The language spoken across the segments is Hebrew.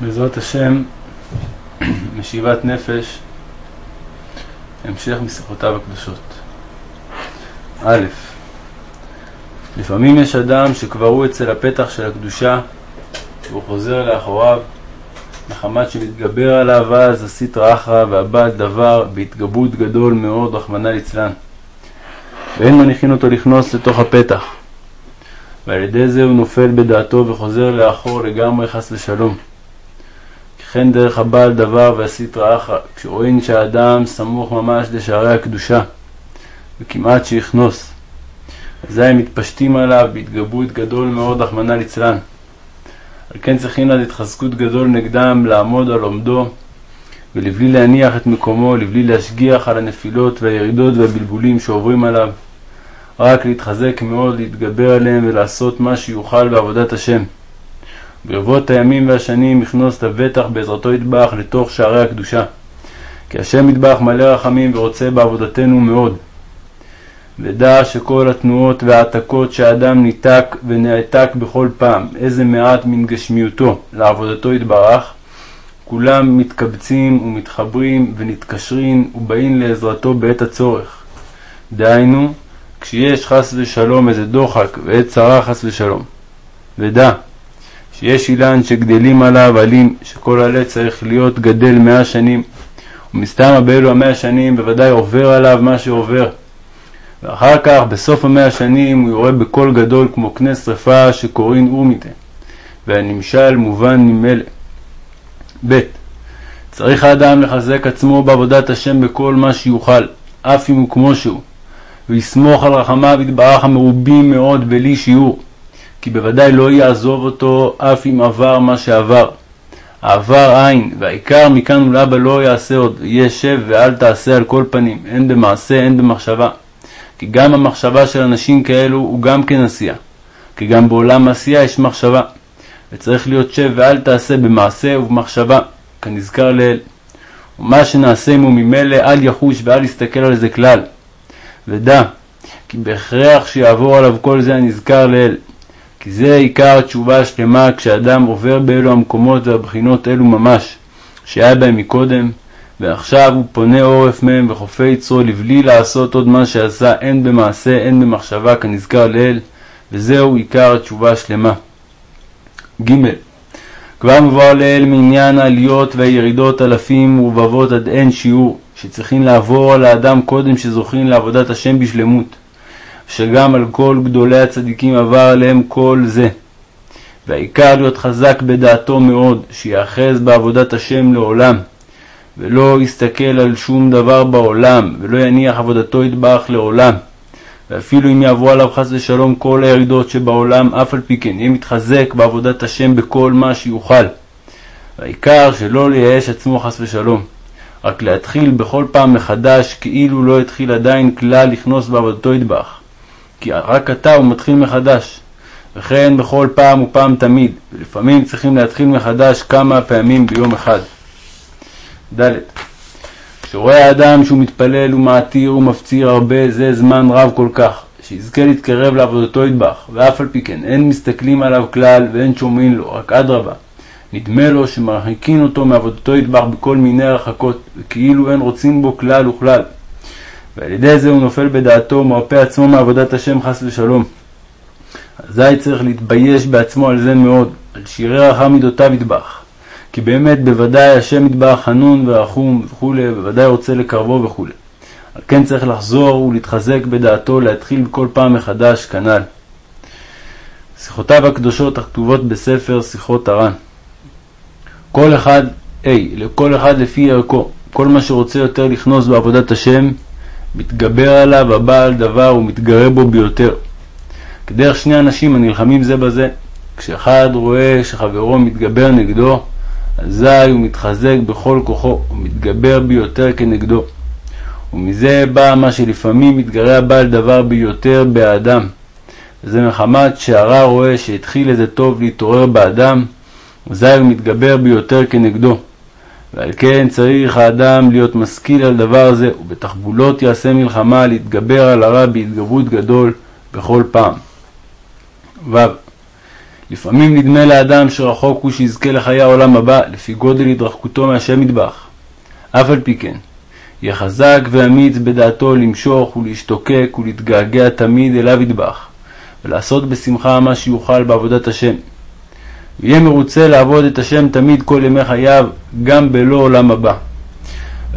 בעזרת השם, משיבת נפש, המשך משיחותיו הקדושות. א. לפעמים יש אדם שכבר הוא אצל הפתח של הקדושה והוא חוזר לאחוריו מחמת שמתגבר עליו אז הסטרא אחרא והבעל דבר בהתגברות גדול מאוד, רחמנא ליצלן. ואין מניחין אותו לכנוס לתוך הפתח. ועל ידי זה הוא נופל בדעתו וחוזר לאחור לגמרי חס ושלום. וכן דרך הבעל דבר והסטרא אחרא, כשרואים שהאדם סמוך ממש לשערי הקדושה, וכמעט שיכנוס. אזי הם מתפשטים עליו בהתגברות גדול מאוד, רחמנא ליצלן. על כן צריכים עד התחזקות גדול נגדם לעמוד על עומדו, ולבלי להניח את מקומו, לבלי להשגיח על הנפילות והירידות והבלבולים שעוברים עליו, רק להתחזק מאוד, להתגבר עליהם ולעשות מה שיוכל בעבודת השם. ברבות הימים והשנים יכנוס לבטח בעזרתו יטבח לתוך שערי הקדושה. כי השם יטבח מלא רחמים ורוצה בעבודתנו מאוד. ודע שכל התנועות והעתקות שהאדם ניתק ונעתק בכל פעם, איזה מעט מן גשמיותו לעבודתו יתברך, כולם מתקבצים ומתחברים ונתקשרים ובאים לעזרתו בעת הצורך. דהיינו, כשיש חס ושלום איזה דוחק ועת צרה חס ושלום. ודע שיש אילן שגדלים עליו עלים, שכל עלה צריך להיות גדל מאה שנים, ומסתמה באלו המאה שנים בוודאי עובר עליו מה שעובר. ואחר כך, בסוף המאה השנים, הוא יורה בקול גדול כמו קנה שרפה שקוראים אורמיתה, והנמשל מובן ממילא. ב. צריך האדם לחזק עצמו בעבודת השם בכל מה שיוכל, אף אם הוא כמו שהוא, ויסמוך על רחמיו יתברך המרובים מאוד בלי שיעור, כי בוודאי לא יעזוב אותו אף אם עבר מה שעבר. העבר אין, והעיקר מכאן ולהבא לא יעשה עוד, יהיה שב ואל תעשה על כל פנים, הן במעשה הן במחשבה. כי גם המחשבה של אנשים כאלו הוא גם כן עשייה, כי גם בעולם העשייה יש מחשבה, וצריך להיות שב ואל תעשה במעשה ובמחשבה, כנזכר לעיל. ומה שנעשה עמו ממילא אל יחוש ואל יסתכל על זה כלל. ודע, כי בהכרח שיעבור עליו כל זה הנזכר לעיל. כי זה עיקר התשובה השלמה כשאדם עובר באלו המקומות והבחינות אלו ממש, שהיה בהם מקודם, ועכשיו הוא פונה עורף מהם וחופי יצרו לבלי לעשות עוד מה שעשה הן במעשה הן במחשבה כנזכר לעיל, וזהו עיקר התשובה השלמה. ג. כבר מבואר לעיל מעניין העליות והירידות אלפים ורבבות עד אין שיעור, שצריכים לעבור על האדם קודם שזוכים לעבודת השם בשלמות, שגם על כל גדולי הצדיקים עבר עליהם כל זה. והעיקר להיות חזק בדעתו מאוד, שיאחז בעבודת השם לעולם. ולא יסתכל על שום דבר בעולם, ולא יניח עבודתו יטבח לעולם. ואפילו אם יעברו עליו חס ושלום כל הירידות שבעולם, אף על פי כן יהיה מתחזק בעבודת השם בכל מה שיוכל. והעיקר שלא לייאש עצמו חס ושלום, רק להתחיל בכל פעם מחדש כאילו לא התחיל עדיין כלל לכנוס בעבודתו יטבח. כי רק עתה הוא מתחיל מחדש. וכן בכל פעם ופעם תמיד, ולפעמים צריכים להתחיל מחדש כמה פעמים ביום אחד. ד. כשרואה האדם שהוא מתפלל ומעתיר ומפציר הרבה זה זמן רב כל כך, שיזכה להתקרב לעבודתו ידבח, ואף על פי כן אין מסתכלים עליו כלל ואין שומעים לו, רק אדרבה. נדמה לו שמרחיקין אותו מעבודתו ידבח בכל מיני הרחקות, וכאילו אין רוצים בו כלל וכלל. ועל ידי זה הוא נופל בדעתו ומרפא עצמו מעבודת השם חס ושלום. אזי צריך להתבייש בעצמו על זה מאוד, על שירי רחם מידותיו ידבח. כי באמת בוודאי השם יתברך חנון ורחום וכולי, בוודאי רוצה לקרבו וכולי. על כן צריך לחזור ולהתחזק בדעתו, להתחיל בכל פעם מחדש כנ"ל. שיחותיו הקדושות הכתובות בספר שיחות הר"ן. כל אחד, A, לכל אחד לפי ערכו, כל מה שרוצה יותר לכנוס בעבודת השם, מתגבר עליו הבעל דבר ומתגרה בו ביותר. כדרך שני אנשים הנלחמים זה בזה, כשאחד רואה שחברו מתגבר נגדו, אזי הוא מתחזק בכל כוחו, ומתגבר ביותר כנגדו. ומזה בא מה שלפעמים מתגרה הבעל דבר ביותר באדם. וזה מחמת שהרע רואה שהתחיל איזה טוב להתעורר באדם, אזי הוא מתגבר ביותר כנגדו. ועל כן צריך האדם להיות משכיל על דבר זה, ובתחבולות יעשה מלחמה להתגבר על הרע בהתגברות גדול בכל פעם. ו. לפעמים נדמה לאדם שרחוק הוא שיזכה לחיי העולם הבא, לפי גודל התרחקותו מהשם מטבח. אף על פי כן, יהיה חזק ואמיץ בדעתו למשוך ולהשתוקק ולהתגעגע תמיד אליו יטבח, ולעשות בשמחה מה שיוכל בעבודת השם. ויהיה מרוצה לעבוד את השם תמיד כל ימי חייו, גם בלא עולם הבא.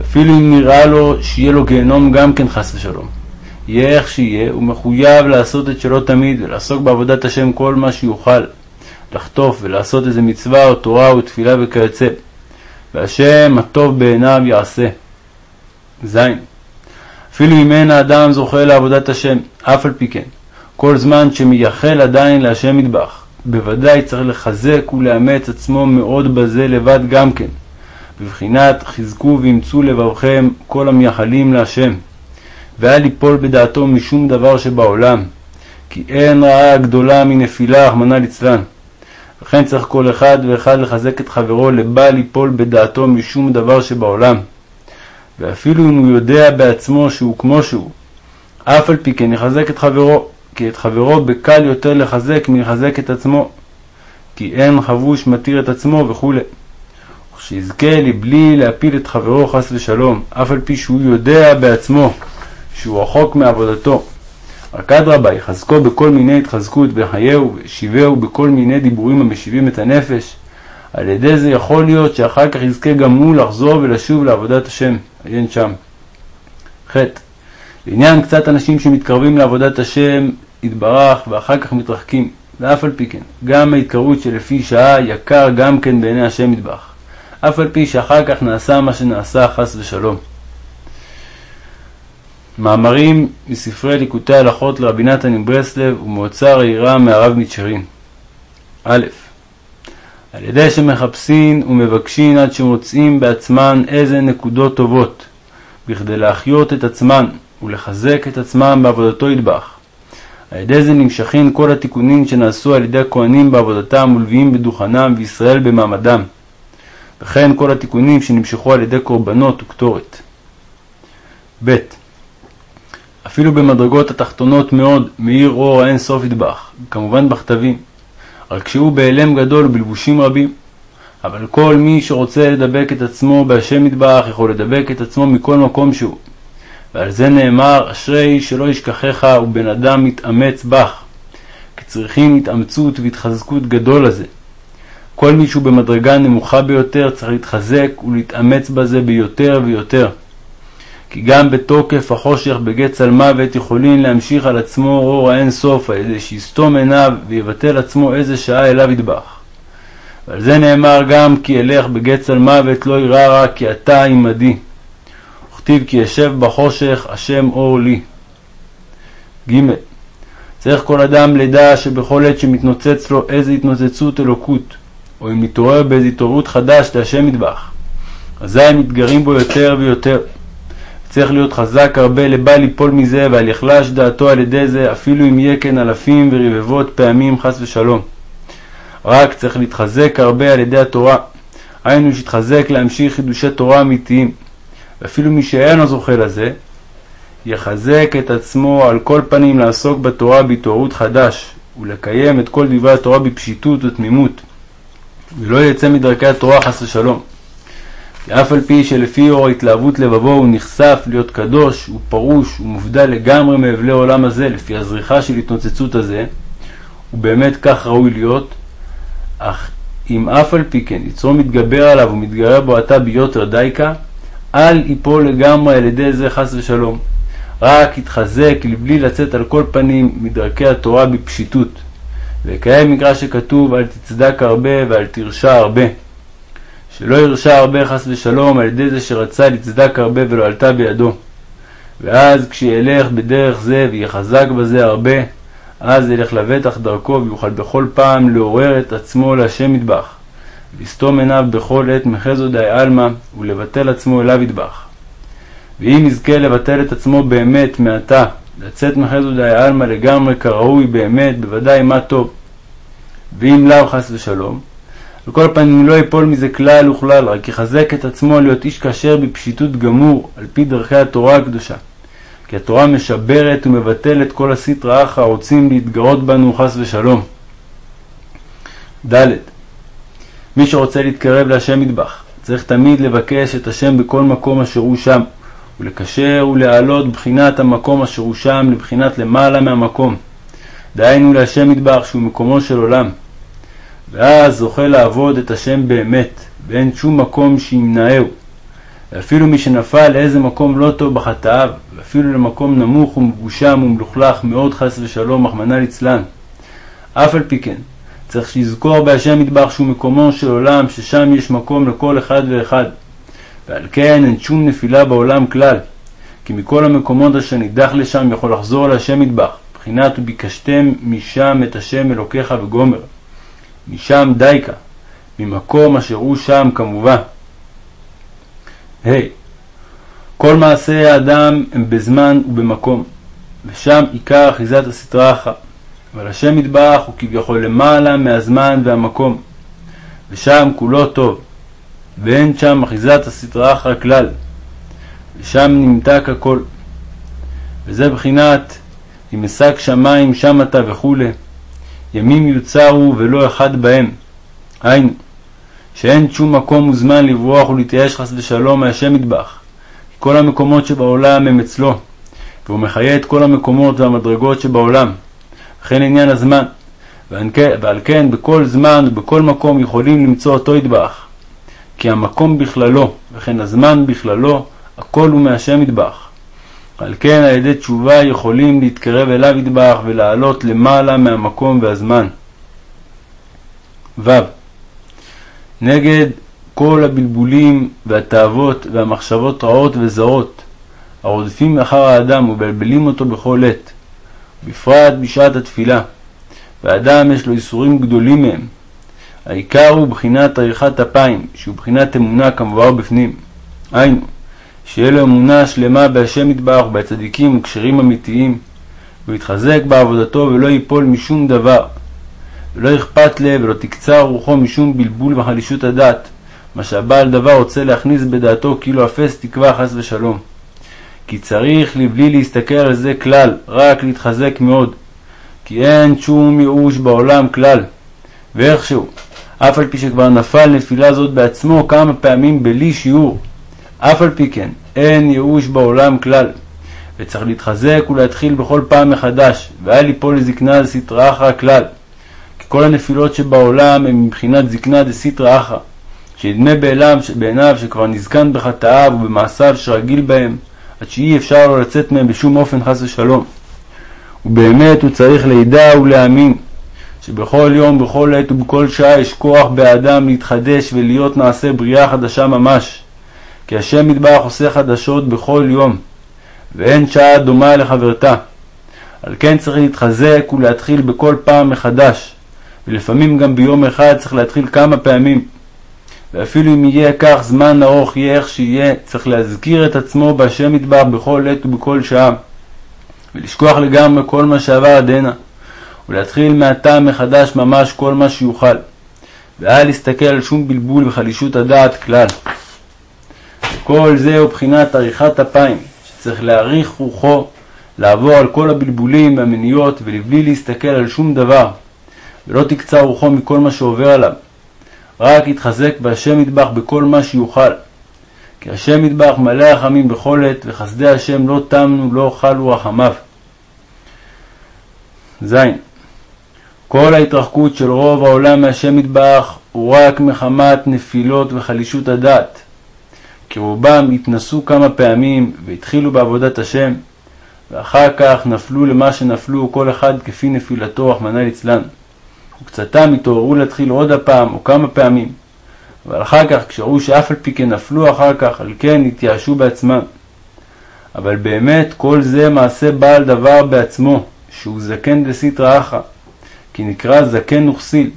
אפילו אם נראה לו שיהיה לו גיהנום גם כן חס ושלום. יהיה איך שיהיה, הוא מחויב לעשות את שלו תמיד ולעסוק בעבודת השם כל מה שיוכל, לחטוף ולעשות איזה מצווה או תורה או תפילה וכיוצא. והשם הטוב בעיניו יעשה. ז. אפילו אם אין האדם זוכה לעבודת השם, אף על פי כן, כל זמן שמייחל עדיין להשם מטבח, בוודאי צריך לחזק ולאמץ עצמו מאוד בזה לבד גם כן, בבחינת חזקו ואמצו לבבכם כל המייחלים להשם, ואל ליפול בדעתו משום דבר שבעולם, כי אין רעה גדולה מנפילה, רחמנא ליצלן. וכן צריך כל אחד ואחד לחזק את חברו לבל ליפול בדעתו משום דבר שבעולם. ואפילו אם הוא יודע בעצמו שהוא כמו שהוא, אף על פי כן יחזק את חברו, כי את חברו בקל יותר לחזק מלחזק את עצמו, כי אין חבוש מתיר את עצמו וכו'. וכשיזכה לבלי להפיל את חברו חס ושלום, אף על פי שהוא יודע בעצמו שהוא רחוק מעבודתו. רק אדרבה, יחזקו בכל מיני התחזקות וחייהו וישיבהו בכל מיני דיבורים המשיבים את הנפש. על ידי זה יכול להיות שאחר כך יזכה גם הוא לחזור ולשוב לעבודת השם. עיין שם. ח. לעניין קצת אנשים שמתקרבים לעבודת השם יתברך ואחר כך מתרחקים, ואף על פי כן, גם ההתקרבות שלפי שעה יקר גם כן בעיני השם יתברך, אף על פי שאחר כך נעשה מה שנעשה חס ושלום. מאמרים מספרי ליקוטי הלכות לרבי נתן מברסלב ומאוצר העירה מהרב מצ'רין א. על ידי שמחפשים ומבקשים עד שמוצאים בעצמן איזה נקודות טובות, בכדי להחיות את עצמן ולחזק את עצמם בעבודתו ידבח. על ידי זה נמשכים כל התיקונים שנעשו על ידי הכהנים בעבודתם ולוויים בדוכנם וישראל במעמדם, וכן כל התיקונים שנמשכו על ידי קורבנות וקטורת. ב. אפילו במדרגות התחתונות מאוד מאיר אור האין סוף ידבח, כמובן בכתבים, רק שהוא בהלם גדול ובלבושים רבים. אבל כל מי שרוצה לדבק את עצמו בהשם מטבח יכול לדבק את עצמו מכל מקום שהוא. ועל זה נאמר, אשרי שלא ישכחך ובן אדם מתאמץ בך, כי צריכים התאמצות והתחזקות גדול לזה. כל מי שהוא במדרגה נמוכה ביותר צריך להתחזק ולהתאמץ בזה ביותר ויותר. כי גם בתוקף החושך בגט צלמוות יכולים להמשיך על עצמו אור האין סוף על ידי שיסתום עיניו ויבטל עצמו איזה שעה אליו ידבח. ועל זה נאמר גם כי אלך בגט צלמוות לא ירא רע כי אתה עמדי. וכתיב כי אשב בחושך השם אור לי. ג. צריך כל אדם לדע שבכל עת שמתנוצץ לו איזה התנוצצות אלוקות, או אם מתעורר באיזו התעוררות חדש להשם מטבח, אזי מתגרים בו יותר ויותר. צריך להיות חזק הרבה לבל ליפול מזה ועל יחלש דעתו על ידי זה אפילו אם יהיה כן אלפים ורבבות פעמים חס ושלום. רק צריך להתחזק הרבה על ידי התורה, היינו שיתחזק להמשיך חידושי תורה אמיתיים. ואפילו מי שאינו זוכה לזה, יחזק את עצמו על כל פנים לעסוק בתורה בהתעוררות חדש, ולקיים את כל דברי התורה בפשיטות ותמימות, ולא יצא מדרכי התורה חס ושלום. ואף על פי שלפי אור התלהבות לבבו הוא נחשף להיות קדוש, הוא פרוש, הוא מובדל לגמרי מאבלי העולם הזה, לפי הזריחה של התנוצצות הזה, הוא באמת כך ראוי להיות, אך אם אף על פי כן יצרו מתגבר עליו ומתגרה בו עתה ביותר דייקה, אל יפול לגמרי על ידי זה חס ושלום. רק יתחזק לבלי לצאת על כל פנים מדרכי התורה בפשיטות. וקיים מקרא שכתוב אל תצדק הרבה ואל תרשע הרבה. שלא ירשע הרבה חס ושלום על ידי זה שרצה לצדק הרבה ולא עלתה בידו. ואז כשילך בדרך זה ויהיה חזק בזה הרבה, אז ילך לבטח דרכו ויוכל בכל פעם לעורר את עצמו להשם מטבח, לסתום עיניו בכל עת מחזו די עלמא ולבטל עצמו אליו יטבח. ואם יזכה לבטל את עצמו באמת מעתה, לצאת מחזו די עלמא לגמרי כראוי באמת, בוודאי מה טוב. ואם לאו חס ושלום, על כל פנים לא ייפול מזה כלל וכלל, רק יחזק את עצמו להיות איש כשר בפשיטות גמור, על פי דרכי התורה הקדושה. כי התורה משברת ומבטלת כל הסטרא אחרא הרוצים להתגרות בנו חס ושלום. ד. מי שרוצה להתקרב להשם מטבח, צריך תמיד לבקש את השם בכל מקום אשר הוא שם, ולקשר ולהעלות בחינת המקום אשר הוא שם לבחינת למעלה מהמקום. דהיינו להשם מטבח שהוא מקומו של עולם. ואז זוכה לעבוד את השם באמת, ואין שום מקום שימנעהו. ואפילו מי שנפל לאיזה מקום לא טוב בחטאיו, ואפילו למקום נמוך ומגושם ומלוכלך מאוד חס ושלום, רחמנא ליצלן. אף על פי כן, צריך שיזכור בהשם מטבח שהוא מקומו של עולם, ששם יש מקום לכל אחד ואחד. ועל כן אין שום נפילה בעולם כלל, כי מכל המקומות אשר נידח לשם יכול לחזור להשם מטבח, בחינת וביקשתם משם את השם אלוקיך וגומר. משם דייקה, ממקום אשר הוא שם כמובן. ה. Hey, כל מעשי האדם הם בזמן ובמקום, ושם עיקר אחיזת הסטרא אחרא. אבל השם מטבח הוא כביכול למעלה מהזמן והמקום, ושם כולו טוב, ואין שם אחיזת הסטרא אחרא כלל, ושם נמתק הכל. וזה בחינת אם אשק שמיים שם אתה וכולי, ימים יוצרו ולא אחד בהם. היינו, שאין שום מקום וזמן לברוח ולהתייאש חס ושלום מהשם מטבח. כל המקומות שבעולם הם אצלו, והוא מחיה את כל המקומות והמדרגות שבעולם. וכן עניין הזמן. ועל כן בכל זמן ובכל מקום יכולים למצוא אותו יטבח. כי המקום בכללו, וכן הזמן בכללו, הכל הוא מהשם יטבח. על כן על ידי תשובה יכולים להתקרב אליו יטבח ולעלות למעלה מהמקום והזמן. ו. נגד כל הבלבולים והתאוות והמחשבות רעות וזרות הרודפים אחר האדם ובלבלים אותו בכל עת, בפרט בשעת התפילה, והאדם יש לו איסורים גדולים מהם. העיקר הוא בחינת עריכת אפיים, שהוא בחינת אמונה כמובן בפנים. היינו, שיהיה לו אמונה שלמה בהשם יתברך ובצדיקים וכשרים אמיתיים, ויתחזק בעבודתו ולא ייפול משום דבר, ולא אכפת לב ולא תקצר רוחו משום בלבול וחלישות הדת, מה שהבעל דבר רוצה להכניס בדעתו כאילו אפס תקווה חס ושלום. כי צריך לבלי להסתכל על זה כלל, רק להתחזק מאוד. כי אין שום ייאוש בעולם כלל. ואיכשהו, אף על פי שכבר נפל נפילה זאת בעצמו כמה פעמים בלי שיעור, אף על פי כן, אין ייאוש בעולם כלל. וצריך להתחזק ולהתחיל בכל פעם מחדש, ואל ליפול לזקנה דסתרא אחרא כלל. כי כל הנפילות שבעולם הן מבחינת זקנה דסתרא אחרא, בעיניו, בעיניו שכבר נזקן בחטאיו ובמעשיו שרגיל בהם, עד שאי אפשר לצאת מהם בשום אופן חס ושלום. ובאמת הוא צריך לידע ולהאמין שבכל יום, בכל עת ובכל שעה יש כוח באדם להתחדש ולהיות נעשה בריאה חדשה ממש. כי השם מטבח עושה חדשות בכל יום, ואין שעה דומה לחברתה. על כן צריך להתחזק ולהתחיל בכל פעם מחדש, ולפעמים גם ביום אחד צריך להתחיל כמה פעמים. ואפילו אם יהיה כך זמן ארוך יהיה איך שיהיה, צריך להזכיר את עצמו בהשם מטבח בכל עת ובכל שעה, ולשכוח לגמרי כל מה שעבר עד הנה, ולהתחיל מעתה מחדש ממש כל מה שיוכל, ואל להסתכל על שום בלבול וחלישות הדעת כלל. וכל זה הוא בחינת עריכת אפיים, שצריך להעריך רוחו, לעבור על כל הבלבולים והמניות, ולבלי להסתכל על שום דבר, ולא תקצר רוחו מכל מה שעובר עליו. רק יתחזק בהשם מטבח בכל מה שיוכל. כי השם מטבח מלא רחמים בכל עת, וחסדי השם לא תמנו, לא אוכלו רחמיו. ז. כל ההתרחקות של רוב העולם מהשם מטבח הוא רק מחמת נפילות וחלישות הדעת. כי רובם התנסו כמה פעמים והתחילו בעבודת השם, ואחר כך נפלו למה שנפלו כל אחד כפי נפילתו, רחמנא ליצלן. וקצתם התעוררו להתחיל עוד הפעם או כמה פעמים, אבל אחר כך, כשראו שאף על פי כן נפלו אחר כך, על כן התייאשו בעצמם. אבל באמת כל זה מעשה בעל דבר בעצמו, שהוא זקן דסיטרא אחא, כי נקרא זקן וכסיל,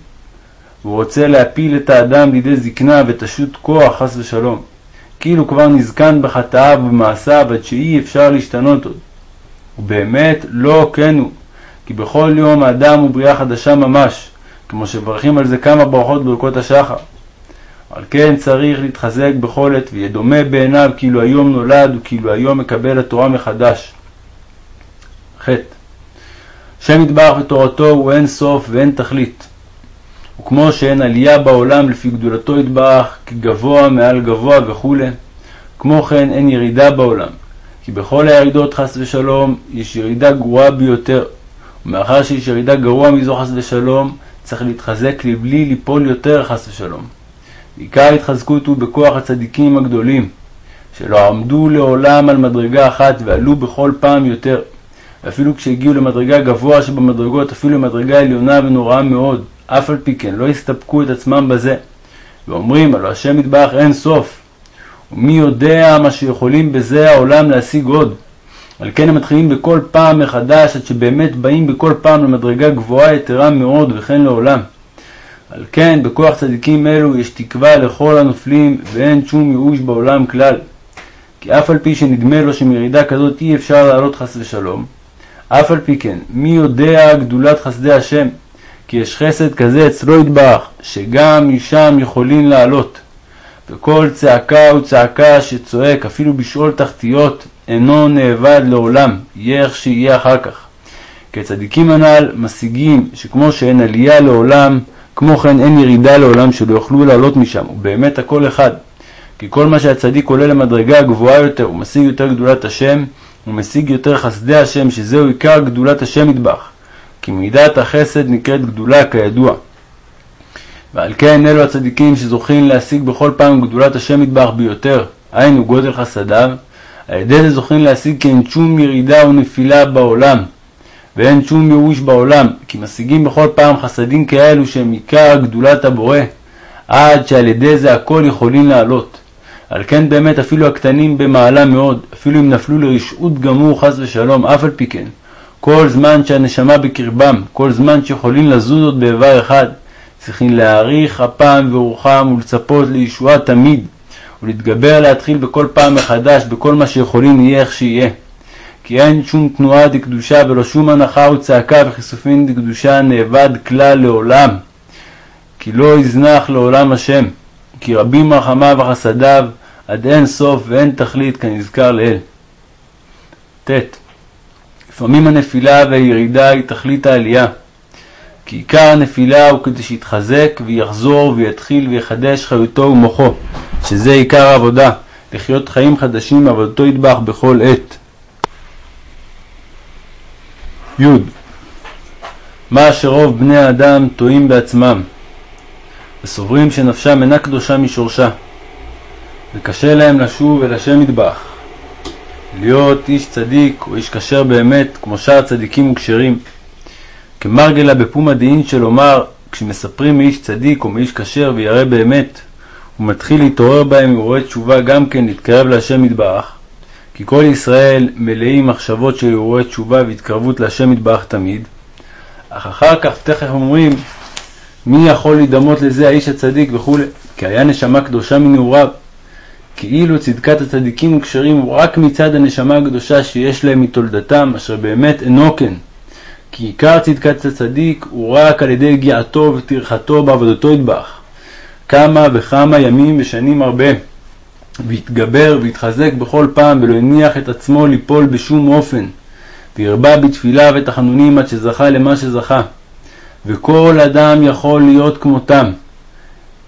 והוא רוצה להפיל את האדם לידי זקנה ותשות כוח, חס ושלום, כאילו כבר נזקן בחטאיו ובמעשיו עד שאי אפשר להשתנות עוד. ובאמת לא כן הוא, כי בכל יום האדם הוא בריאה חדשה ממש, כמו שמברכים על זה כמה ברכות ברכות השחר. על כן צריך להתחזק בכל עת, ויהיה דומה בעיניו כאילו היום נולד וכאילו היום מקבל התורה מחדש. ח. שם יתברך ותורתו הוא אין סוף ואין תכלית. וכמו שאין עלייה בעולם לפי גדולתו יתברך, כי גבוה מעל גבוה וכו', כמו כן אין ירידה בעולם, כי בכל הירידות חס ושלום יש ירידה גרועה ביותר, ומאחר שיש ירידה גרוע מזו חס ושלום, צריך להתחזק לבלי ליפול יותר חס ושלום. עיקר התחזקות הוא בכוח הצדיקים הגדולים, שלא עמדו לעולם על מדרגה אחת ועלו בכל פעם יותר. ואפילו כשהגיעו למדרגה גבוה שבמדרגות, אפילו למדרגה עליונה ונוראה מאוד, אף על פי כן לא הסתפקו את עצמם בזה. ואומרים, הלא השם יתברך אין סוף. ומי יודע מה שיכולים בזה העולם להשיג עוד. על כן הם מתחילים בכל פעם מחדש, עד שבאמת באים בכל פעם למדרגה גבוהה יתרה מאוד, וכן לעולם. על כן, בכוח צדיקים אלו יש תקווה לכל הנופלים, ואין שום ייאוש בעולם כלל. כי אף על פי שנדמה לו שמרידה כזאת אי אפשר לעלות חס ושלום, אף על פי כן, מי יודע גדולת חסדי השם? כי יש חסד כזה אצלו יתברך, שגם משם יכולים לעלות. וכל צעקה וצעקה שצועק, אפילו בשאול תחתיות, אינו נאבד לעולם, יהיה איך שיהיה אחר כך. כי הצדיקים הנ"ל משיגים שכמו שאין עלייה לעולם, כמו כן אין ירידה לעולם שלא יוכלו לעלות משם, ובאמת הכל אחד. כי כל מה שהצדיק עולה למדרגה גבוהה יותר, הוא משיג יותר גדולת השם, הוא משיג יותר חסדי השם, שזהו עיקר גדולת השם ידבח. כי מידת החסד נקראת גדולה כידוע. ועל כן אלו הצדיקים שזוכים להשיג בכל פעם גדולת השם ידבח ביותר, היינו גודל חסדיו, על ידי זה זוכים להשיג כי אין שום ירידה ונפילה בעולם, ואין שום ייאוש בעולם, כי משיגים בכל פעם חסדים כאלו שהם עיקר גדולת הבורא, עד שעל ידי זה הכל יכולים לעלות. על כן באמת אפילו הקטנים במעלה מאוד, אפילו אם נפלו לרשעות גמור חס ושלום, אף על פי כן, כל זמן שהנשמה בקרבם, כל זמן שיכולים לזוז עוד באיבר אחד, צריכים להעריך אפם ורוחם ולצפות לישועה תמיד, ולהתגבר להתחיל בכל פעם מחדש, בכל מה שיכולים יהיה איך שיהיה. כי אין שום תנועה דקדושה ולא שום הנחה וצעקה וכיסופין דקדושה נאבד כלל לעולם. כי לא יזנח לעולם השם, כי רבים רחמיו וחסדיו עד אין סוף ואין תכלית כנזכר לאל. ט. לפעמים הנפילה והירידה היא תכלית העלייה. כי עיקר הנפילה הוא כדי שיתחזק ויחזור ויתחיל ויחדש חיותו ומוחו, שזה עיקר העבודה, לחיות חיים חדשים מעבודתו ידבח בכל עת. י. מה שרוב בני האדם טועים בעצמם, וסוברים שנפשם אינה קדושה משורשה, וקשה להם לשוב אל השם ידבח. להיות איש צדיק או איש כשר באמת, כמו שאר צדיקים וכשרים. כמרגלה בפומא דאין שלומר, כשמספרים מאיש צדיק או מאיש כשר וירא באמת, הוא מתחיל להתעורר בהם ורואה תשובה גם כן להתקרב להשם יתברך, כי כל ישראל מלאים מחשבות של אירועי תשובה והתקרבות להשם יתברך תמיד, אך אחר כך תכף אומרים מי יכול להידמות לזה האיש הצדיק וכולי, כי היה נשמה קדושה מנעוריו. כאילו צדקת הצדיקים וכשרים הוא רק מצד הנשמה הקדושה שיש להם מתולדתם, אשר באמת אינו כן. כי עיקר צדקת הצדיק הוא רק על ידי הגיעתו וטרחתו בעבודתו ידבח. כמה וכמה ימים ושנים הרבה. והתגבר והתחזק בכל פעם ולא הניח את עצמו ליפול בשום אופן. והרבה בתפילה ותחנונים עד שזכה למה שזכה. וכל אדם יכול להיות כמותם.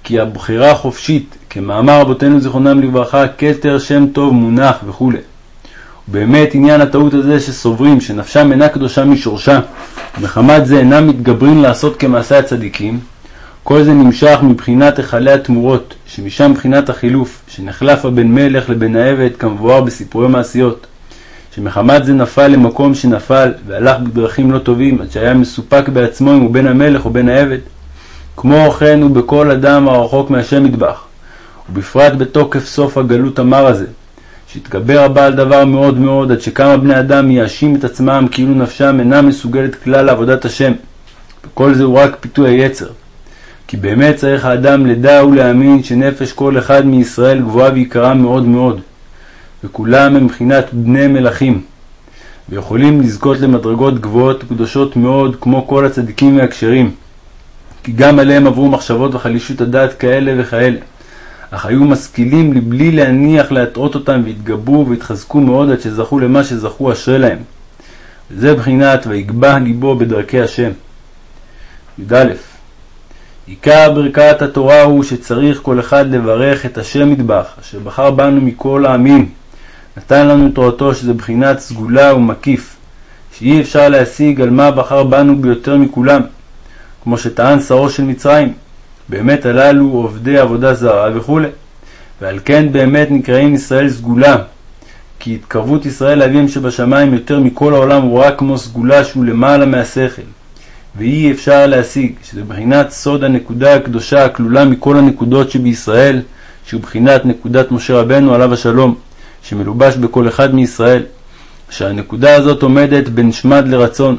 כי הבחירה חופשית, כמאמר רבותינו זיכרונם לברכה, כתר שם טוב מונח וכו'. ובאמת עניין הטעות הזה שסוברים שנפשם אינה קדושה משורשה, ומחמת זה אינם מתגברים לעשות כמעשה הצדיקים, כל זה נמשך מבחינת היכלי התמורות, שמשם בחינת החילוף, שנחלף הבן מלך לבן העבד כמבואר בסיפורי מעשיות. שמחמת זה נפל למקום שנפל, והלך בדרכים לא טובים, עד שהיה מסופק בעצמו אם הוא בן המלך או בן העבד. כמו כן הוא בכל אדם הרחוק מהשם מטבח, ובפרט בתוקף סוף הגלות המר הזה, שהתגבר הבעל דבר מאוד מאוד, עד שכמה בני אדם מייאשים את עצמם כאילו נפשם אינה מסוגלת כלל לעבודת השם. וכל זה הוא רק פיתוי היצר. כי באמת צריך האדם לדע ולהאמין שנפש כל אחד מישראל גבוהה ויקרה מאוד מאוד. וכולם הם מבחינת בני מלכים, ויכולים לזכות למדרגות גבוהות וקדושות מאוד, כמו כל הצדיקים והכשרים, כי גם עליהם עברו מחשבות וחלישות הדעת כאלה וכאלה, אך היו משכילים לבלי להניח להטעות אותם, והתגברו והתחזקו מאוד עד שזכו למה שזכו אשרי להם. וזה בחינת ויגבה ליבו בדרכי השם. י"א עיקר ברכת התורה הוא שצריך כל אחד לברך את השם מטבח, אשר בחר בנו מכל העמים. נתן לנו תורתו שזה בחינת סגולה ומקיף, שאי אפשר להשיג על מה בחר בנו ביותר מכולם, כמו שטען שרו של מצרים. באמת הללו עובדי עבודה זרה וכו'. ועל כן באמת נקראים ישראל סגולה, כי התקרבות ישראל לאביהם שבשמיים יותר מכל העולם רק כמו סגולה שהוא למעלה מהשכל. ואי אפשר להשיג, שזה בחינת סוד הנקודה הקדושה הכלולה מכל הנקודות שבישראל, שהוא בחינת נקודת משה רבנו עליו השלום, שמלובש בכל אחד מישראל, שהנקודה הזאת עומדת בין שמד לרצון,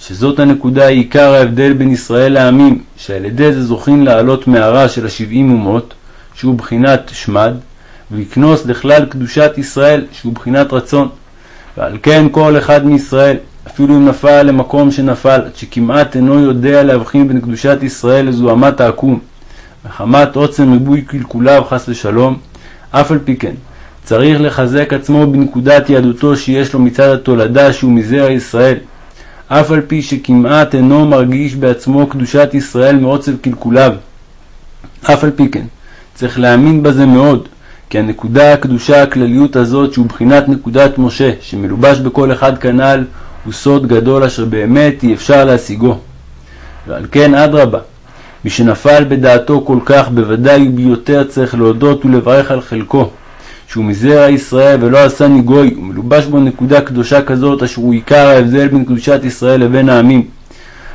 שזאת הנקודה היא עיקר ההבדל בין ישראל לעמים, שעל ידי זה זוכים לעלות מערה של השבעים אומות, שהוא בחינת שמד, ויקנוס לכלל קדושת ישראל, שהוא בחינת רצון. ועל כן כל אחד מישראל, אפילו אם נפל למקום שנפל, עד שכמעט אינו יודע להבחין בין קדושת ישראל לזוהמת העקום, מחמת עוצם ריבוי קלקוליו חס ושלום, אף על פי כן, צריך לחזק עצמו בנקודת יהדותו שיש לו מצד התולדה שהוא מזרע ישראל, אף על פי שכמעט אינו מרגיש בעצמו קדושת ישראל מעוצב קלקוליו. אף על פי כן, צריך להאמין בזה מאוד, כי הנקודה הקדושה הכלליות הזאת, שהוא בחינת נקודת משה, שמלובש בכל אחד כנ"ל, הוא סוד גדול אשר באמת אי אפשר להשיגו. ועל כן, אדרבה, מי שנפל בדעתו כל כך, בוודאי וביותר צריך להודות ולברך על חלקו, שהוא מזרע ישראל ולא עשה ניגוי, ומלובש בו נקודה קדושה כזאת, אשר הוא עיקר ההבדל בין קדושת ישראל לבין העמים.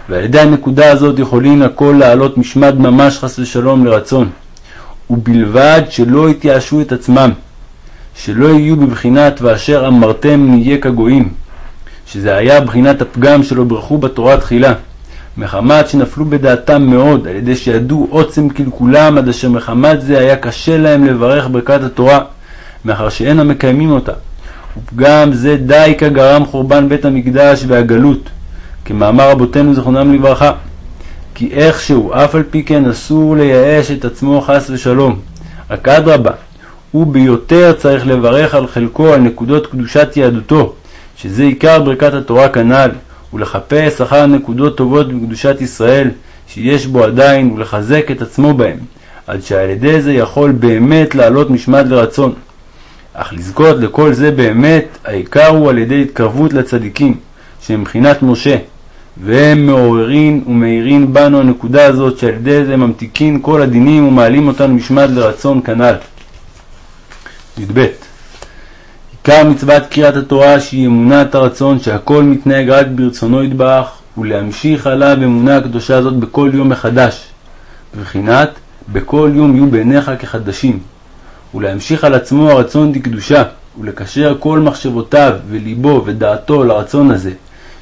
ועל ידי הנקודה הזאת יכולים הכל לעלות משמד ממש חס ושלום לרצון. ובלבד שלא יתייאשו את עצמם, שלא יהיו בבחינת ואשר אמרתם נהיה כגויים, שזה היה בחינת הפגם שלא ברכו בתורה תחילה, מחמת שנפלו בדעתם מאוד, על ידי שידעו עוצם קלקולם, עד אשר מחמת זה היה קשה להם לברך ברכת התורה, מאחר שאין המקיימים אותה. ופגם זה די כגרם חורבן בית המקדש והגלות, כמאמר רבותינו זכרונם לברכה. כי איכשהו, אף על פי כן אסור לייאש את עצמו חס ושלום. רק אדרבה, הוא ביותר צריך לברך על חלקו על נקודות קדושת יהדותו, שזה עיקר ברכת התורה כנ"ל, ולחפש אחר נקודות טובות בקדושת ישראל, שיש בו עדיין, ולחזק את עצמו בהם, עד שעל ידי זה יכול באמת לעלות משמד ורצון. אך לזכות לכל זה באמת, העיקר הוא על ידי התקרבות לצדיקים, שהם מבחינת משה, והם מעוררין ומאירין בנו הנקודה הזאת שעל ידי זה ממתיקין כל הדינים ומעלים אותנו משמד לרצון כנ"ל. י"ב עיקר מצוות קריאת התורה שהיא אמונת הרצון שהכל מתנהג רק ברצונו יתברך ולהמשיך עליו אמונה הקדושה הזאת בכל יום מחדש. בבחינת בכל יום יהיו בעיניך כחדשים ולהמשיך על עצמו הרצון דקדושה ולקשר כל מחשבותיו וליבו ודעתו לרצון הזה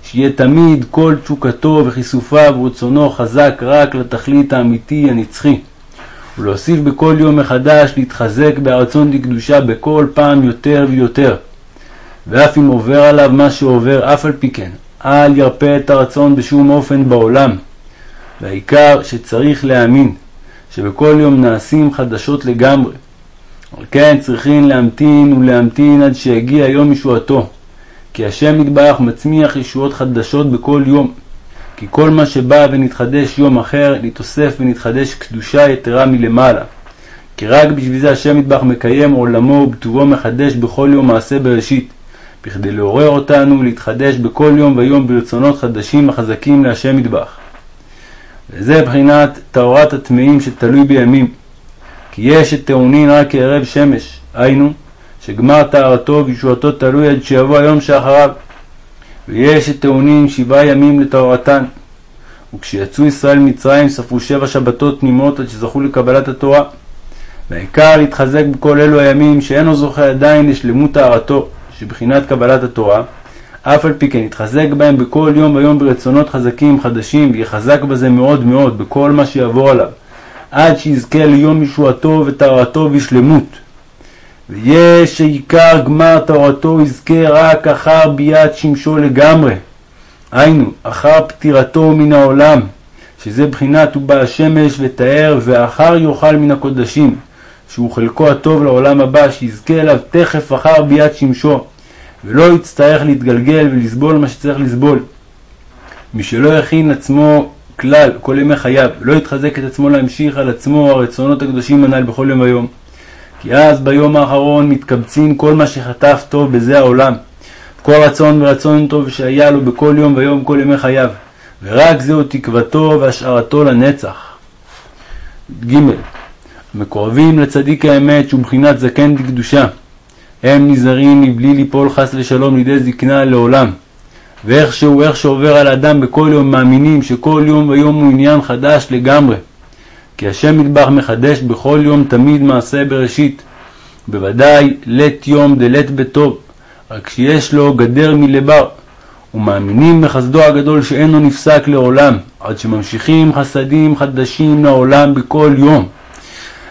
שיהיה תמיד כל תשוקתו וכיסופיו ורצונו חזק רק לתכלית האמיתי הנצחי, ולהוסיף בכל יום מחדש להתחזק ברצון דקדושה בכל פעם יותר ויותר. ואף אם עובר עליו מה שעובר, אף על פי כן, אל ירפה את הרצון בשום אופן בעולם. והעיקר שצריך להאמין שבכל יום נעשים חדשות לגמרי. על כן צריכים להמתין ולהמתין עד שיגיע יום ישועתו. כי השם יתברך מצמיח ישועות חדשות בכל יום. כי כל מה שבא ונתחדש יום אחר, נתאסף ונתחדש קדושה יתרה מלמעלה. כי רק בשביל זה השם יתברך מקיים עולמו ובטובו מחדש בכל יום מעשה בראשית, בכדי לעורר אותנו להתחדש בכל יום ויום ברצונות חדשים החזקים להשם יתברך. וזה בחינת טהרת הטמאים שתלוי בימים. כי יש שטעונין רק כערב שמש, היינו, שגמר טהרתו וישועתו תלוי עד שיבוא היום שאחריו. ויש שטעונים שבעה ימים לטהרתן. וכשיצאו ישראל ממצרים ספרו שבע שבתות תמימות עד שזכו לקבלת התורה. והעיקר להתחזק בכל אלו הימים שאינו זוכה עדיין לשלמות טהרתו, שבחינת קבלת התורה, אף על פי כן יתחזק בהם בכל יום ויום ברצונות חזקים חדשים, ויחזק בזה מאוד מאוד בכל מה שיעבור עליו, עד שיזכה ליום ישועתו וטהרתו בשלמות. ויש שעיקר גמר תורתו יזכה רק אחר ביאת שמשו לגמרי, היינו, אחר פטירתו מן העולם, שזה בחינת הוא בא השמש ותאר, ואחר יאכל מן הקודשים, שהוא חלקו הטוב לעולם הבא, שיזכה אליו תכף אחר ביאת שמשו, ולא יצטרך להתגלגל ולסבול מה שצריך לסבול. מי שלא יכין עצמו כלל כל ימי חייו, ולא יתחזק את עצמו להמשיך על עצמו הרצונות הקדושים הנ"ל בכל יום ויום. כי אז ביום האחרון מתקבצים כל מה שחטף טוב בזה העולם, כל רצון ורצון טוב שהיה לו בכל יום ויום כל ימי חייו, ורק זהו תקוותו והשארתו לנצח. ג. המקורבים לצדיק האמת שהוא מבחינת זקן דקדושה, הם נזהרים מבלי ליפול חס ושלום לידי זקנה לעולם. ואיכשהו, איך שעובר על האדם בכל יום, מאמינים שכל יום ויום הוא עניין חדש לגמרי. כי השם מטבח מחדש בכל יום תמיד מעשה בראשית. בוודאי לית יום דלית בטוב, רק שיש לו גדר מלבר. ומאמינים בחסדו הגדול שאינו נפסק לעולם, עד שממשיכים חסדים חדשים לעולם בכל יום.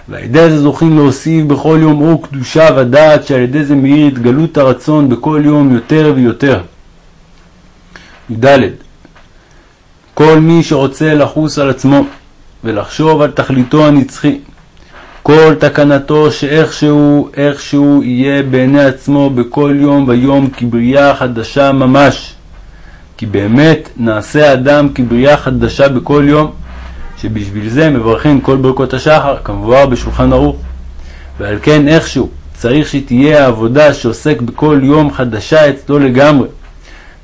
ועל ידי זה זוכים להוסיף בכל יום אור קדושה ודעת, שעל ידי זה מאיר התגלות הרצון בכל יום יותר ויותר. י"ד כל מי שרוצה לחוס על עצמו ולחשוב על תכליתו הנצחי, כל תקנתו שאיכשהו, איכשהו יהיה בעיני עצמו בכל יום ויום כבריאה חדשה ממש. כי באמת נעשה האדם כבריאה חדשה בכל יום, שבשביל זה מברכים כל ברכות השחר, כמבואר בשולחן ערוך. ועל כן איכשהו צריך שתהיה העבודה שעוסק בכל יום חדשה אצלו לגמרי.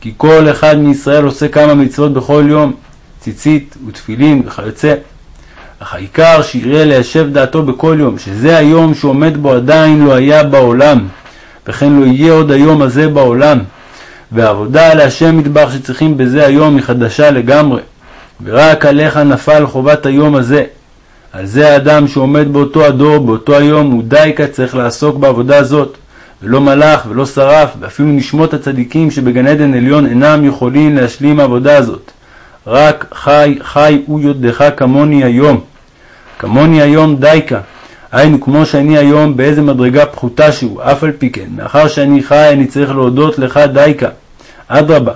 כי כל אחד מישראל עושה כמה מצוות בכל יום, ציצית ותפילין וכיוצא. אך העיקר שיראה ליישב דעתו בכל יום, שזה היום שעומד בו עדיין לא היה בעולם, וכן לא יהיה עוד היום הזה בעולם. והעבודה להשם מטבח שצריכים בזה היום היא חדשה לגמרי. ורק עליך נפל חובת היום הזה. על זה האדם שעומד באותו הדור, באותו היום, הוא דייקה צריך לעסוק בעבודה הזאת. ולא מלאך ולא שרף, ואפילו נשמות הצדיקים שבגן עדן עליון אינם יכולים להשלים העבודה הזאת. רק חי, חי הוא יודך כמוני היום. כמוני היום דייקה. היינו כמו שאני היום באיזה מדרגה פחותה שהוא, אף על פי כן, מאחר שאני חי אני צריך להודות לך דייקה. אדרבה,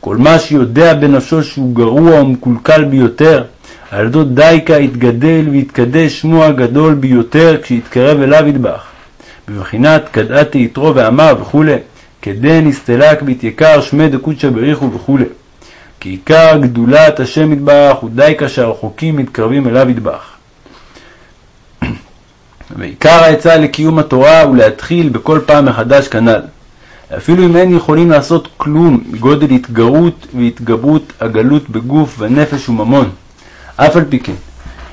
כל מה שיודע בנפשו שהוא גרוע ומקולקל ביותר, על ידו דייקה יתגדל ויתקדש שמו הגדול ביותר כשיתקרב אליו ידבח. בבחינת קדעתי יתרו ואמר וכו', כדי נסתלק ויתיקר שמי דקודשא בריחו וכו'. כי עיקר גדולת השם יתברך הוא די כאשר רחוקים מתקרבים אליו יתברך. ועיקר העצה לקיום התורה הוא להתחיל בכל פעם מחדש כנ"ל. אפילו אם אין יכולים לעשות כלום מגודל התגרות והתגברות הגלות בגוף ונפש וממון. אף על פי כן,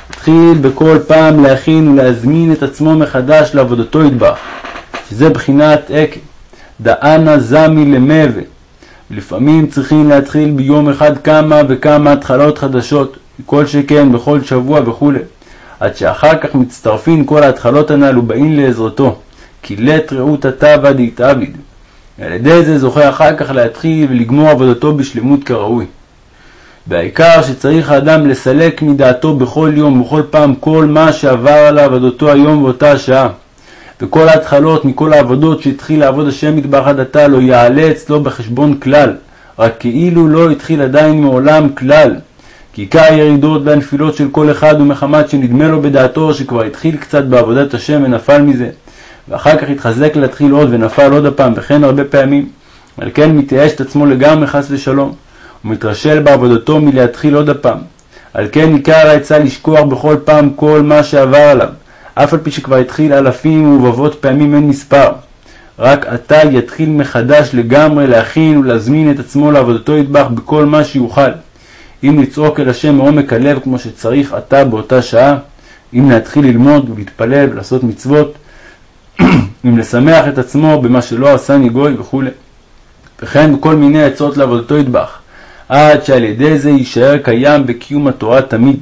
התחיל בכל פעם להכין ולהזמין את עצמו מחדש לעבודתו יתברך, שזה בחינת עקב, דאנה זמי למבה. ולפעמים צריכים להתחיל ביום אחד כמה וכמה התחלות חדשות, כל שכן בכל שבוע וכו', עד שאחר כך מצטרפים כל ההתחלות הנ"ל ובאים לעזרתו, כי לית רעות הטבע דהתעביד. על ידי זה זוכה אחר כך להתחיל ולגמור עבודתו בשלמות כראוי. והעיקר שצריך האדם לסלק מדעתו בכל יום ובכל פעם כל מה שעבר עליו עד אותו היום ואותה השעה. וכל ההתחלות מכל העבודות שהתחיל לעבוד השם מטבח עד עתה לא יעלה אצלו בחשבון כלל, רק כאילו לא התחיל עדיין מעולם כלל. כי עיקר הירידות והנפילות של כל אחד הוא מחמת שנדמה לו בדעתו שכבר התחיל קצת בעבודת השם ונפל מזה, ואחר כך התחזק להתחיל עוד ונפל עוד הפעם, וכן הרבה פעמים. על כן מתייאש את עצמו לגמרי חס ושלום. ומתרשל בעבודתו מלהתחיל עוד הפעם. על כן עיקר העצה לשכוח בכל פעם כל מה שעבר עליו, אף על פי שכבר התחיל אלפים ורבבות פעמים אין מספר. רק עתה יתחיל מחדש לגמרי להכין ולהזמין את עצמו לעבודתו יטבח בכל מה שיוכל. אם לצעוק אל השם מעומק הלב כמו שצריך עתה באותה שעה, אם להתחיל ללמוד ולהתפלל ולעשות מצוות, אם לשמח את עצמו במה שלא עשני גוי וכו'. וכן בכל מיני עצות לעבודתו יטבח. עד שעל ידי זה יישאר קיים בקיום התורה תמיד.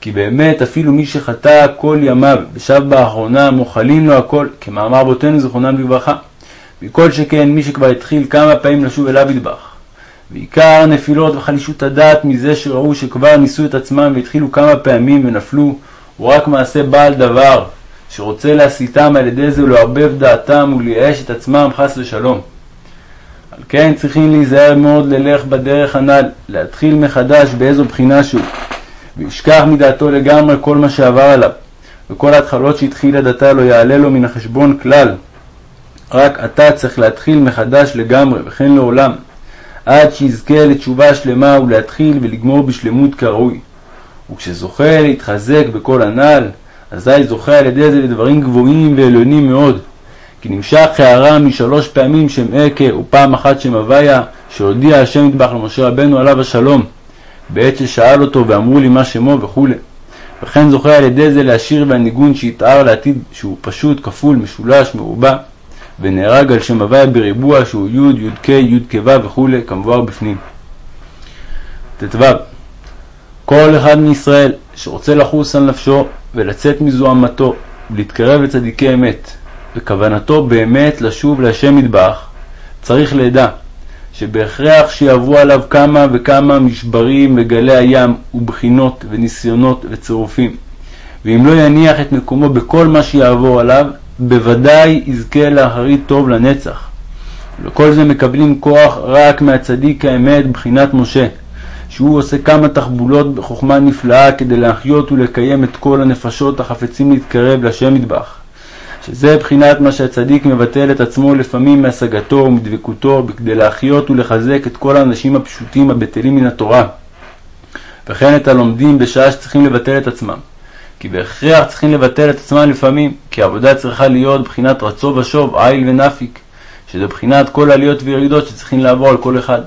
כי באמת אפילו מי שחטא כל ימיו ושב באחרונה מוחלים לו הכל, כמאמר בותינו זכרונם לברכה. מכל שכן מי שכבר התחיל כמה פעמים לשוב אליו ידבח. ועיקר נפילות וחלישות הדעת מזה שראו שכבר ניסו את עצמם והתחילו כמה פעמים ונפלו, הוא רק מעשה בעל דבר, שרוצה להסיתם על ידי זה ולערבב דעתם ולייאש את עצמם חס ושלום. על כן צריכים להיזהר מאוד ללך בדרך הנ"ל, להתחיל מחדש באיזו בחינה שהוא, וישכח מדעתו לגמרי כל מה שעבר עליו, וכל ההתחלות שהתחיל עד עתה לא יעלה לו מן החשבון כלל. רק אתה צריך להתחיל מחדש לגמרי, וכן לעולם, עד שיזכה לתשובה שלמה ולהתחיל ולגמור בשלמות כראוי. וכשזוכה להתחזק בכל הנ"ל, אזי זוכה על ידי זה לדברים גבוהים ועליונים מאוד. כי נמשך הערה משלוש פעמים שם אקה ופעם אחת שם הוויה, שהודיע השם נדבך למשה רבנו עליו השלום, בעת ששאל אותו ואמרו לי מה שמו וכו'. וכן זוכה על ידי זה להשאיר והניגון שיתאר לעתיד שהוא פשוט, כפול, משולש, מרובע, ונהרג על שם הוויה בריבוע שהוא י' י' כ' י' כ' ו' כמבואר בפנים. ט"ו כל אחד מישראל שרוצה לחוס על נפשו ולצאת מזוהמתו ולהתקרב לצדיקי אמת, וכוונתו באמת לשוב להשם מטבח, צריך לדע שבהכרח שיעברו עליו כמה וכמה משברים וגלי הים ובחינות וניסיונות וצירופים, ואם לא יניח את מקומו בכל מה שיעבור עליו, בוודאי יזכה לאחרית טוב לנצח. וכל זה מקבלים כוח רק מהצדיק האמת בחינת משה, שהוא עושה כמה תחבולות בחוכמה נפלאה כדי להחיות ולקיים את כל הנפשות החפצים להתקרב לשם מטבח. שזה בחינת מה שהצדיק מבטל את עצמו לפעמים מהשגתו ומדבקותו בכדי להחיות ולחזק את כל האנשים הפשוטים הבטלים מן התורה, וכן את הלומדים בשעה שצריכים לבטל את עצמם. כי בהכרח צריכים לבטל את עצמם לפעמים, כי העבודה צריכה להיות בחינת רצו ושוב, עיל ונפיק, שזה בחינת כל העליות וירידות שצריכים לעבור על כל אחד.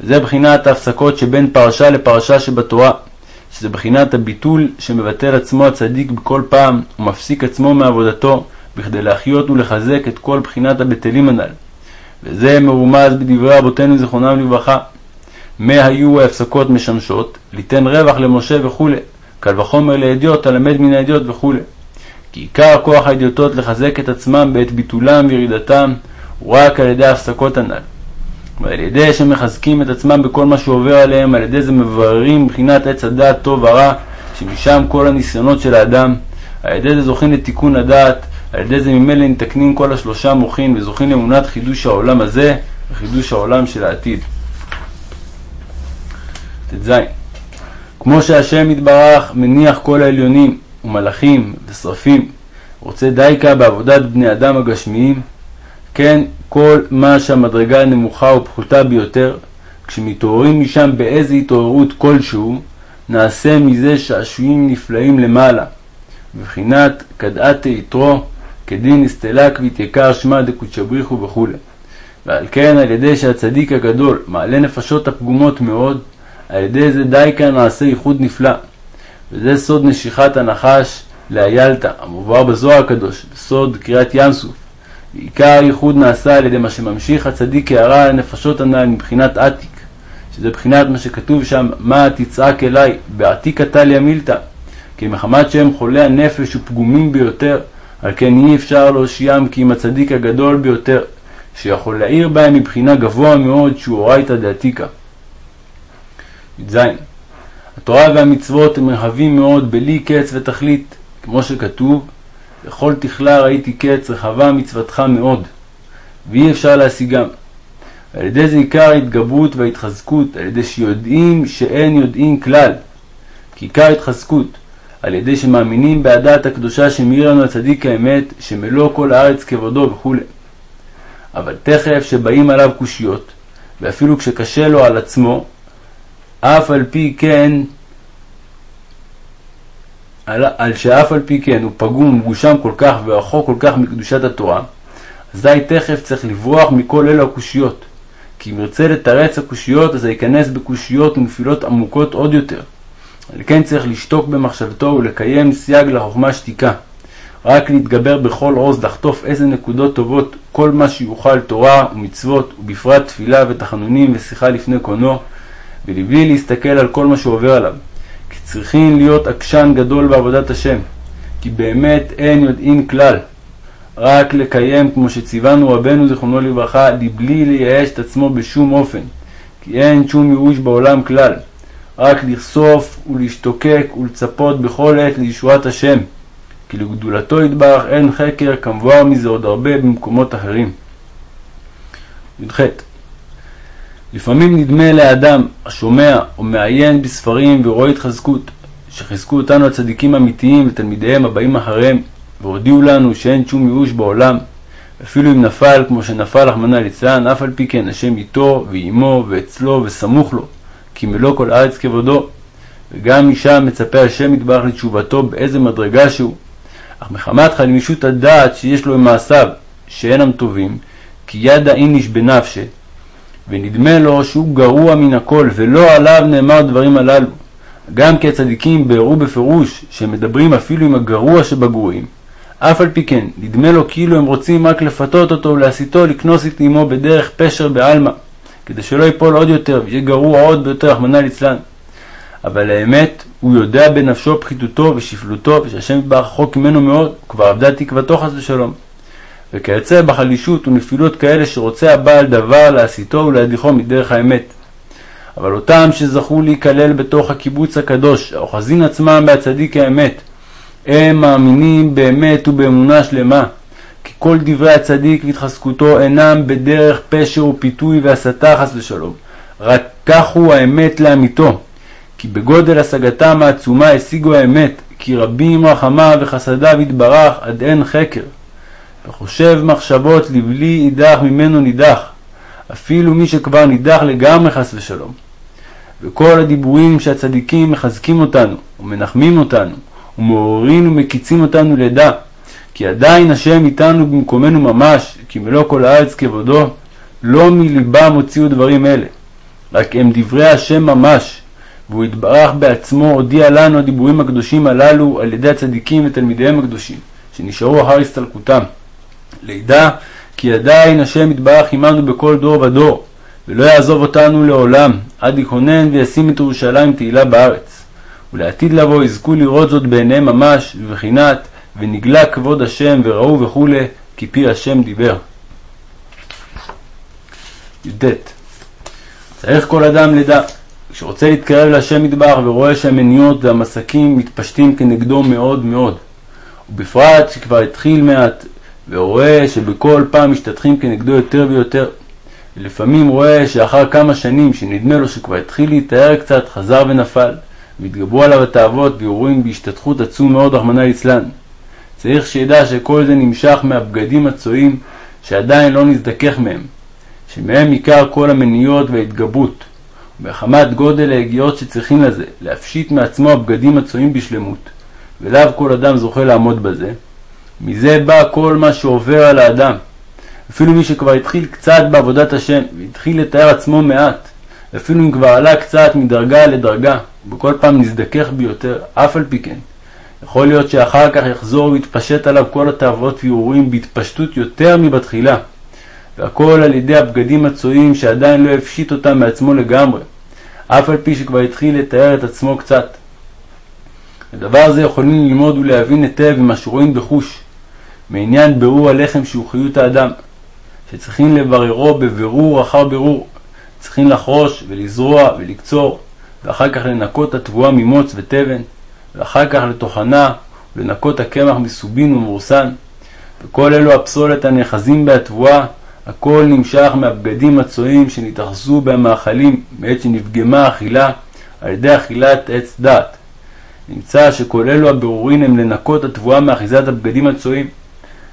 וזה בחינת ההפסקות שבין פרשה לפרשה שבתורה, שזה בחינת הביטול שמבטל עצמו הצדיק בכל פעם ומפסיק עצמו מעבודתו בכדי להחיות ולחזק את כל בחינת הבטלים הנ"ל. וזה מרומז בדברי רבותינו זיכרונם לברכה. מה היו ההפסקות משמשות? ליתן רווח למשה וכו', קל וחומר לידיעות, הלמד מן הידיעות וכו'. כי עיקר כוח הידיעותות לחזק את עצמם בעת ביטולם וירידתם הוא רק על ידי ההפסקות הנ"ל. ועל ידי שמחזקים את עצמם בכל מה שעובר עליהם, על ידי זה מבררים מבחינת עץ הדעת טוב ורע, שמשם כל הניסיונות של האדם. על ידי זה זוכים לתיקון הדעת, על ידי זה ממילא נתקנים כל השלושה מוחין וזוכים לאמונת חידוש העולם הזה וחידוש העולם של העתיד. ט"ז כמו שהשם יתברך מניח כל העליונים ומלאכים ושרפים, רוצה דייקה בעבודת בני אדם הגשמיים, כן כל מה שהמדרגה הנמוכה ופחותה ביותר, כשמתעוררים משם באיזה התעוררות כלשהו, נעשה מזה שעשועים נפלאים למעלה, בבחינת כדעתי יתרו, כדין אסתלק ויתיקר שמע דקודשא בריחו וכו'. ועל כן על ידי שהצדיק הגדול מעלה נפשות הפגומות מאוד, על ידי זה די כאן נעשה ייחוד נפלא. וזה סוד נשיכת הנחש לאיילתא, המובהר בזוהר הקדוש, בסוד קריאת ים סוף. ועיקר הייחוד נעשה על ידי מה שממשיך הצדיק הערה על הנפשות הנ"ל מבחינת עתיק, שזה בחינת מה שכתוב שם, מה תצעק אליי, בעתיק תליא מילתא, כי מחמת שהם חולי הנפש ופגומים ביותר, על כן אי אפשר להושיעם כי אם הצדיק הגדול ביותר, שיכול להאיר בהם מבחינה גבוה מאוד שהוא אורייתא דעתיקה. י"ז התורה והמצוות הם רחבים מאוד בלי קץ ותכלית, כמו שכתוב, לכל תכלה ראיתי קץ רחבה מצוותך מאוד, ואי אפשר להשיגם. על ידי זה עיקר ההתגברות וההתחזקות, על ידי שיודעים שאין יודעים כלל. כי עיקר ההתחזקות, על ידי שמאמינים בהדעת הקדושה שמאיר לנו הצדיק האמת, שמלוא כל הארץ כבודו וכו'. אבל תכף שבאים עליו קושיות, ואפילו כשקשה לו על עצמו, אף על פי כן על, על שאף על פי כן הוא פגום ומגושם כל כך ורחוק כל כך מקדושת התורה, אזי תכף צריך לברוח מכל אלו הקושיות. כי אם ירצה לתרץ הקושיות, אז ייכנס בקושיות ונפילות עמוקות עוד יותר. על כן צריך לשתוק במחשבתו ולקיים סייג לחוכמה שתיקה. רק להתגבר בכל עוז לחטוף איזה נקודות טובות כל מה שיוכל תורה ומצוות, ובפרט תפילה ותחנונים ושיחה לפני קונו, ולבלי להסתכל על כל מה שעובר עליו. כי צריכים להיות עקשן גדול בעבודת השם, כי באמת אין יודעין כלל. רק לקיים כמו שציוונו רבנו זיכרונו לברכה, לבלי לייאש את עצמו בשום אופן, כי אין שום ייאוש בעולם כלל. רק לחשוף ולהשתוקק ולצפות בכל עת לישועת השם, כי לגדולתו יתברך אין חקר כמבואר מזה עוד הרבה במקומות אחרים. י"ח לפעמים נדמה לאדם השומע או מעיין בספרים ורואה התחזקות, שחיזקו אותנו הצדיקים האמיתיים ותלמידיהם הבאים אחריהם, והודיעו לנו שאין שום ייאוש בעולם, אפילו אם נפל כמו שנפל רחמנא ליצלן, אף על פי כן השם איתו ועמו ואצלו וסמוך לו, כי מלוא כל הארץ כבודו, וגם משם מצפה השם יתברך לתשובתו באיזה מדרגה שהוא. אך מחמת חלמישות הדעת שיש לו עם מעשיו, שאינם טובים, כי ידע איניש בנפשה, ונדמה לו שהוא גרוע מן הכל, ולא עליו נאמר דברים הללו. גם כי הצדיקים ביארו בפירוש שהם מדברים אפילו עם הגרוע שבגרועים. אף על פי כן, נדמה לו כאילו הם רוצים רק לפתות אותו ולהסיתו לקנוס את אמו בדרך פשר בעלמא, כדי שלא ייפול עוד יותר ויהיה גרוע עוד ביותר, רחמנא ליצלן. אבל האמת, הוא יודע בנפשו פחיתותו ושפלותו, ושהשם יתברך רחוק ממנו מאוד, כבר אבדה תקוותו חס ושלום. וכיוצא בחלישות ונפילות כאלה שרוצה הבעל דבר להסיתו ולהדיחו מדרך האמת. אבל אותם שזכו להיכלל בתוך הקיבוץ הקדוש, האוחזין עצמם בהצדיק האמת, הם מאמינים באמת ובאמונה שלמה, כי כל דברי הצדיק והתחזקותו אינם בדרך פשר ופיתוי והסתה חס ושלום, רק כך הוא האמת לאמיתו, כי בגודל השגתם העצומה השיגו האמת, כי רבים רחמיו וחסדיו יתברך עד אין חקר. וחושב מחשבות לבלי יידח ממנו נידח, אפילו מי שכבר נידח לגמרי חס ושלום. וכל הדיבורים שהצדיקים מחזקים אותנו ומנחמים אותנו ומעוררים ומקיצים אותנו לדע, כי עדיין השם איתנו במקומנו ממש, כי מלוא כל הארץ כבודו, לא מליבם הוציאו דברים אלה, רק הם דברי השם ממש, והוא יתברך בעצמו הודיע לנו הדיבורים הקדושים הללו על ידי הצדיקים ותלמידיהם הקדושים, שנשארו אחר הסתלקותם. לידע כי עדיין השם יתברך עמנו בכל דור ודור, ולא יעזוב אותנו לעולם, עד יכונן וישים את ירושלים תהילה בארץ. ולעתיד לבוא יזכו לראות זאת בעיניהם ממש, בבחינת ונגלה כבוד השם וראו וכולי, כי פי השם דיבר. י"ט צריך כל אדם לדע, כשרוצה להתקרב להשם יתברך ורואה שהמניות והמסקים מתפשטים כנגדו מאוד מאוד, ובפרט שכבר התחיל מעט ורואה שבכל פעם משתטחים כנגדו יותר ויותר. ולפעמים רואה שאחר כמה שנים שנדמה לו שכבר התחיל להתאר קצת, חזר ונפל, והתגברו עליו התאוות ואירועים בהשתתחות עצום מאוד, רחמנא ליצלן. צריך שידע שכל זה נמשך מהבגדים הצועים שעדיין לא נזדכך מהם, שמהם עיקר כל המניות וההתגברות, ומחמת גודל היגיעות שצריכים לזה, להפשיט מעצמו הבגדים הצועים בשלמות, ולאו כל אדם זוכה לעמוד בזה, מזה בא כל מה שעובר על האדם. אפילו מי שכבר התחיל קצת בעבודת השם, והתחיל לתאר עצמו מעט, אפילו אם כבר עלה קצת מדרגה לדרגה, ובכל פעם נזדכך ביותר, אף על פי כן. יכול להיות שאחר כך יחזור ויתפשט עליו כל התאוות והרהורים בהתפשטות יותר מבתחילה, והכל על ידי הבגדים הצועים שעדיין לא הפשיט אותם מעצמו לגמרי, אף על פי שכבר התחיל לתאר את עצמו קצת. הדבר זה יכולים ללמוד ולהבין היטב ממה שרואים בחוש, מעניין ברור הלחם שהוא חיות האדם, שצריכים לבררו בבירור אחר בירור, צריכים לחרוש ולזרוע ולקצור, ואחר כך לנקות התבואה ממוץ ותבן, ואחר כך לטוחנה ולנקות הקמח מסובין ומורסן, וכל אלו הפסולת הנאחזים בהתבואה, הכל נמשך מהבגדים הצועים שנתאחזו במאכלים מעת שנפגמה אכילה על ידי אכילת עץ דת. נמצא שכל אלו הבירורים הם לנקות התבואה מאחיזת הבגדים הצועים.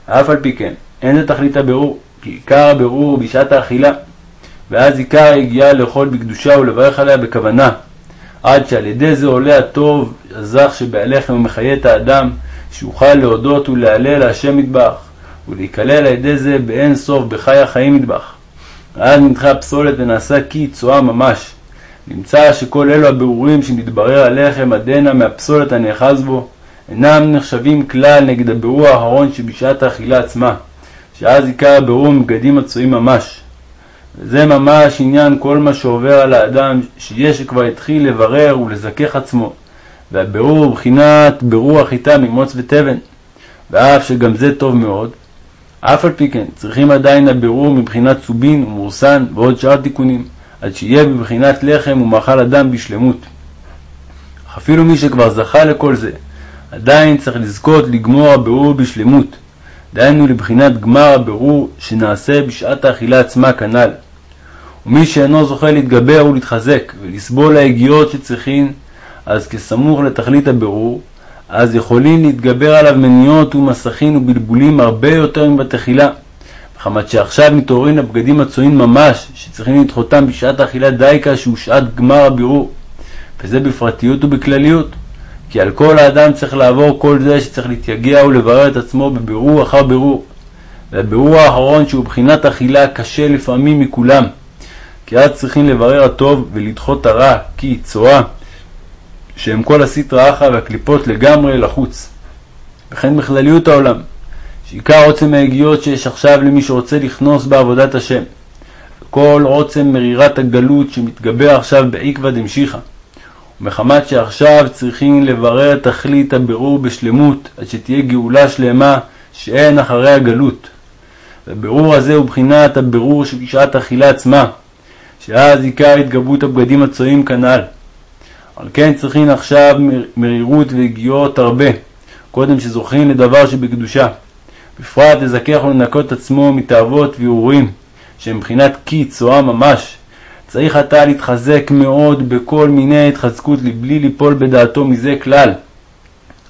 אף על פי כן, אין זה תכלית הבירור, כי עיקר הבירור הוא בשעת האכילה, ואז עיקר היגיעה לאכול בקדושה ולברך עליה בכוונה, עד שעל ידי זה עולה הטוב הזך שבהלחם ומחיה את האדם, שיוכל להודות ולהלל להשם מטבח, ולהיכלל על ידי זה באין סוף בחי החיים מטבח. אז נדחה הפסולת ונעשה כי צואה ממש. נמצא שכל אלו הבירורים שנתברר הלחם עדנה מהפסולת הנאחז בו, אינם נחשבים כלל נגד הבירור האחרון שבשעת האכילה עצמה, שאז עיקר הבירור מבגדים מצויים ממש. וזה ממש עניין כל מה שעובר על האדם, שיש שכבר התחיל לברר ולזכך עצמו, והבירור הוא בחינת בירור החיטה ממוץ ותבן, ואף שגם זה טוב מאוד, אף על פי כן צריכים עדיין הבירור מבחינת צובין ומורסן ועוד שאר תיקונים, עד שיהיה בבחינת לחם ומאכל אדם בשלמות. אך אפילו מי שכבר זכה לכל זה, עדיין צריך לזכות לגמור הבירור בשלמות, דהיינו לבחינת גמר הבירור שנעשה בשעת האכילה עצמה כנ"ל. ומי שאינו זוכה להתגבר ולהתחזק ולסבול היגיעות שצריכין, אז כסמוך לתכלית הבירור, אז יכולים להתגבר עליו מניעות ומסכים ובלבולים הרבה יותר מבתחילה. מחמת שעכשיו מתעוררים הבגדים הצועים ממש, שצריכים לדחותם בשעת האכילה דייקה שהוא שעת גמר הבירור. וזה בפרטיות ובכלליות. כי על כל האדם צריך לעבור כל זה שצריך להתייגע ולברר את עצמו בבירור אחר בירור. והבירור האחרון שהוא בחינת אכילה קשה לפעמים מכולם. כי אז צריכים לברר הטוב ולדחות הרע, כי צואה, שהם כל הסטרא אחא והקליפות לגמרי לחוץ. וכן בכלליות העולם, שעיקר עוצם ההגיעות שיש עכשיו למי שרוצה לכנוס בעבודת השם. כל עוצם מרירת הגלות שמתגבר עכשיו בעקבא דמשיחא. ומחמת שעכשיו צריכים לברר תכלית הבירור בשלמות, עד שתהיה גאולה שלמה שאין אחרי הגלות. והבירור הזה הוא בחינת הבירור של שעת אכילה עצמה, שאז עיקר התגברות הבגדים הצועים כנ"ל. על כן צריכים עכשיו מרירות והגיעות הרבה, קודם שזוכים לדבר שבקדושה. בפרט לזכח ולנקות עצמו מתאוות וערעורים, שהם מבחינת קי צואה ממש. צריך עתה להתחזק מאוד בכל מיני התחזקות לבלי ליפול בדעתו מזה כלל.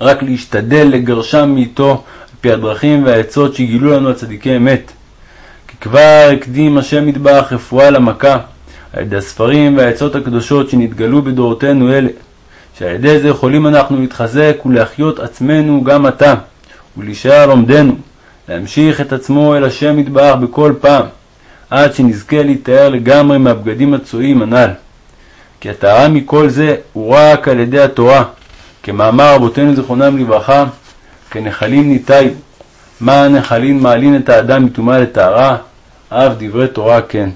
רק להשתדל לגרשם מאיתו על פי הדרכים והעצות שגילו לנו הצדיקי אמת. כי כבר הקדים השם מטבח רפואה למכה, על ידי הספרים והעצות הקדושות שנתגלו בדורותינו אלה, שעל ידי זה יכולים אנחנו להתחזק ולהחיות עצמנו גם עתה, ולהישאר לומדנו, להמשיך את עצמו אל השם מטבח בכל פעם, עד שנזכה להיטהר לגמרי מהבגדים הצועים הנ"ל. כי הטהרה מכל זה הוא רק על ידי התורה, כמאמר רבותינו זיכרונם לברכה, כנחלים ניטאי, מה הנחלים מעלין את האדם מטומאה לטהרה, אף דברי תורה כן.